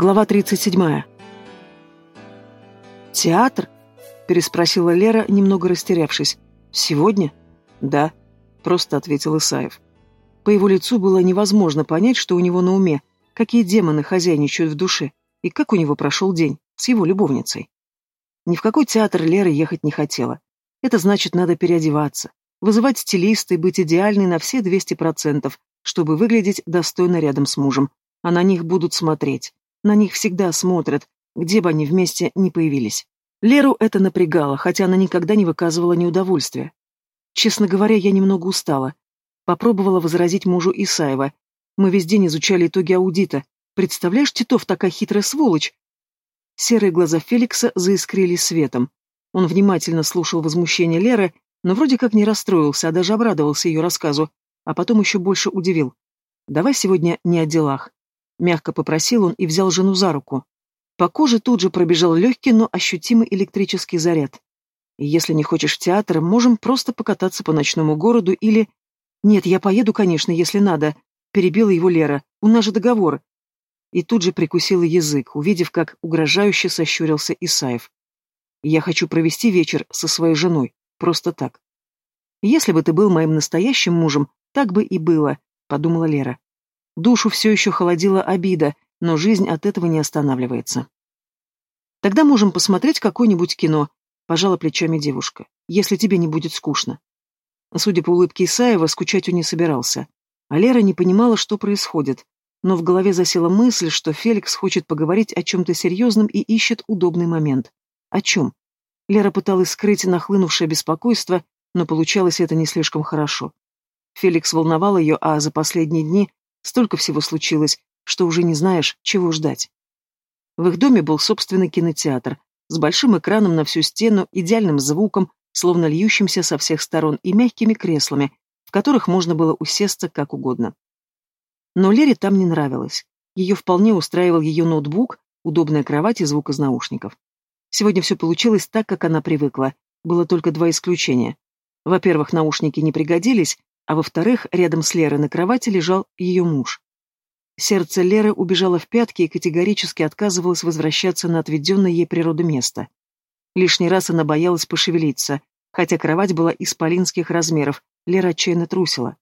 Глава 37. «Театр?» — переспросила Лера, немного растерявшись. «Сегодня?» «Да», — просто ответил Исаев. По его лицу было невозможно понять, что у него на уме, какие демоны хозяйничают в душе, и как у него прошел день с его любовницей. Ни в какой театр Лера ехать не хотела. Это значит, надо переодеваться, вызывать стилиста и быть идеальной на все 200%, чтобы выглядеть достойно рядом с мужем. А на них будут смотреть. На них всегда смотрят, где бы они вместе не появились. Леру это напрягало, хотя она никогда не выказывала неудовольствия. Честно говоря, я немного устала. Попробовала возразить мужу Исаева. Мы весь день изучали итоги аудита. Представляешь, Титов такая хитрая сволочь. Серые глаза Феликса заискрились светом. Он внимательно слушал возмущение Леры, но вроде как не расстроился, а даже обрадовался ее рассказу, а потом еще больше удивил. «Давай сегодня не о делах». Мягко попросил он и взял жену за руку. По коже тут же пробежал легкий, но ощутимый электрический заряд. «Если не хочешь в театр, можем просто покататься по ночному городу или...» «Нет, я поеду, конечно, если надо», — перебила его Лера. «У нас же договор». И тут же прикусила язык, увидев, как угрожающе сощурился Исаев. «Я хочу провести вечер со своей женой. Просто так». «Если бы ты был моим настоящим мужем, так бы и было, подумала Лера. Душу все еще холодила обида, но жизнь от этого не останавливается. Тогда можем посмотреть какое-нибудь кино, пожала плечами девушка, если тебе не будет скучно. Судя по улыбке Исаева, скучать он не собирался. А Лера не понимала, что происходит, но в голове засела мысль, что Феликс хочет поговорить о чем-то серьезном и ищет удобный момент. О чем? Лера пыталась скрыть нахлынувшее беспокойство, но получалось это не слишком хорошо. Феликс волновал ее, а за последние дни столько всего случилось, что уже не знаешь, чего ждать. В их доме был собственный кинотеатр, с большим экраном на всю стену, идеальным звуком, словно льющимся со всех сторон, и мягкими креслами, в которых можно было усесться как угодно. Но Лере там не нравилось. Ее вполне устраивал ее ноутбук, удобная кровать и звук из наушников. Сегодня все получилось так, как она привыкла. Было только два исключения. Во-первых, наушники не пригодились, а во-вторых, рядом с Лерой на кровати лежал ее муж. Сердце Леры убежало в пятки и категорически отказывалось возвращаться на отведенное ей природу место. Лишний раз она боялась пошевелиться, хотя кровать была исполинских размеров, Лера отчаянно трусила.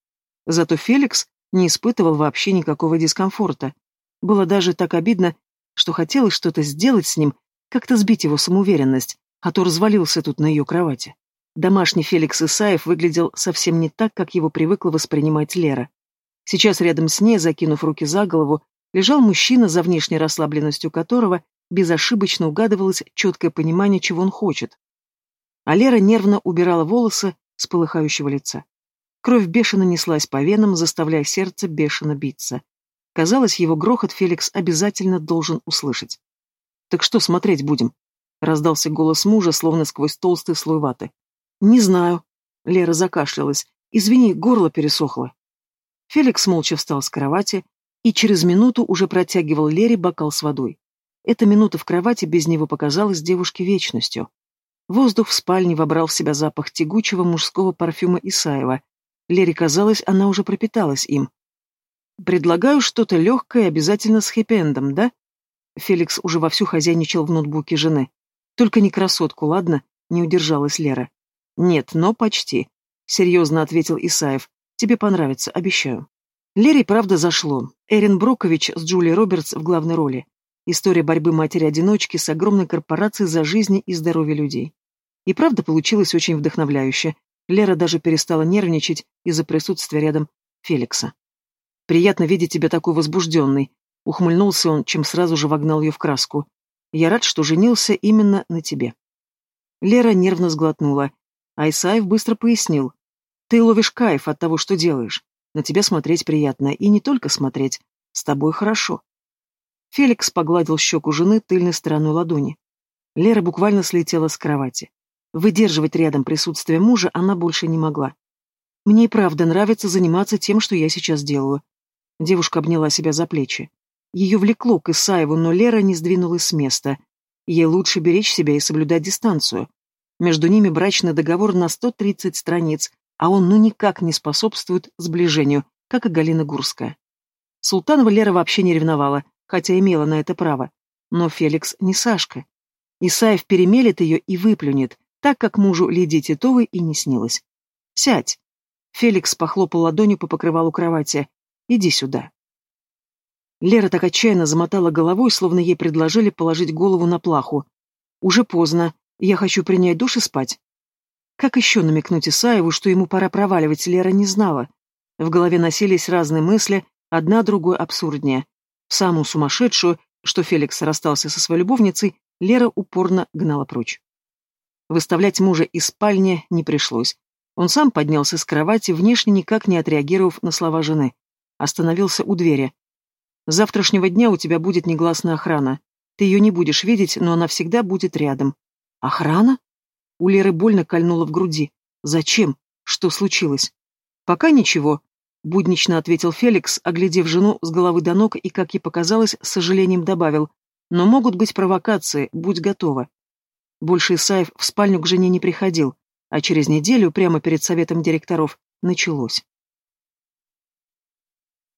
Зато Феликс не испытывал вообще никакого дискомфорта. Было даже так обидно, что хотелось что-то сделать с ним, как-то сбить его самоуверенность, а то развалился тут на ее кровати. Домашний Феликс Исаев выглядел совсем не так, как его привыкла воспринимать Лера. Сейчас рядом с ней, закинув руки за голову, лежал мужчина, за внешней расслабленностью которого безошибочно угадывалось четкое понимание, чего он хочет. А Лера нервно убирала волосы с полыхающего лица. Кровь бешено неслась по венам, заставляя сердце бешено биться. Казалось, его грохот Феликс обязательно должен услышать. «Так что смотреть будем?» — раздался голос мужа, словно сквозь толстый слой ваты. «Не знаю». Лера закашлялась. «Извини, горло пересохло». Феликс молча встал с кровати и через минуту уже протягивал Лере бокал с водой. Эта минута в кровати без него показалась девушке вечностью. Воздух в спальне вобрал в себя запах тягучего мужского парфюма Исаева. Лере казалось, она уже пропиталась им. «Предлагаю что-то легкое, обязательно с хэппи-эндом, да?» Феликс уже вовсю хозяйничал в ноутбуке жены. «Только не красотку, ладно?» — не удержалась Лера. «Нет, но почти», — серьезно ответил Исаев. «Тебе понравится, обещаю». Лере правда зашло. Эрин Брокович с Джулией Робертс в главной роли. История борьбы матери-одиночки с огромной корпорацией за жизни и здоровье людей. И правда получилось очень вдохновляюще. Лера даже перестала нервничать из-за присутствия рядом Феликса. «Приятно видеть тебя такой возбужденный», — ухмыльнулся он, чем сразу же вогнал ее в краску. «Я рад, что женился именно на тебе». Лера нервно сглотнула. Айсаев быстро пояснил. «Ты ловишь кайф от того, что делаешь. На тебя смотреть приятно, и не только смотреть. С тобой хорошо». Феликс погладил щеку жены тыльной стороной ладони. Лера буквально слетела с кровати. Выдерживать рядом присутствие мужа она больше не могла. «Мне и правда нравится заниматься тем, что я сейчас делаю». Девушка обняла себя за плечи. Ее влекло к Исаеву, но Лера не сдвинулась с места. Ей лучше беречь себя и соблюдать дистанцию. Между ними брачный договор на 130 страниц, а он ну никак не способствует сближению, как и Галина Гурская. Султанова Лера вообще не ревновала, хотя имела на это право. Но Феликс не Сашка. Исаев перемелет ее и выплюнет, так как мужу Лидии Титовой и не снилось. «Сядь!» Феликс похлопал ладонью по покрывалу кровати. «Иди сюда». Лера так отчаянно замотала головой, словно ей предложили положить голову на плаху. «Уже поздно. Я хочу принять душ и спать». Как еще намекнуть Исаеву, что ему пора проваливать, Лера не знала. В голове носились разные мысли, одна другой абсурднее. Самую сумасшедшую, что Феликс расстался со своей любовницей, Лера упорно гнала прочь. Выставлять мужа из спальни не пришлось. Он сам поднялся с кровати, внешне никак не отреагировав на слова жены. Остановился у двери. «С завтрашнего дня у тебя будет негласная охрана. Ты ее не будешь видеть, но она всегда будет рядом». «Охрана?» У Леры больно кольнуло в груди. «Зачем? Что случилось?» «Пока ничего», — буднично ответил Феликс, оглядев жену с головы до ног и, как ей показалось, с сожалением добавил. «Но могут быть провокации, будь готова». Больше Исаев в спальню к жене не приходил, а через неделю, прямо перед советом директоров, началось.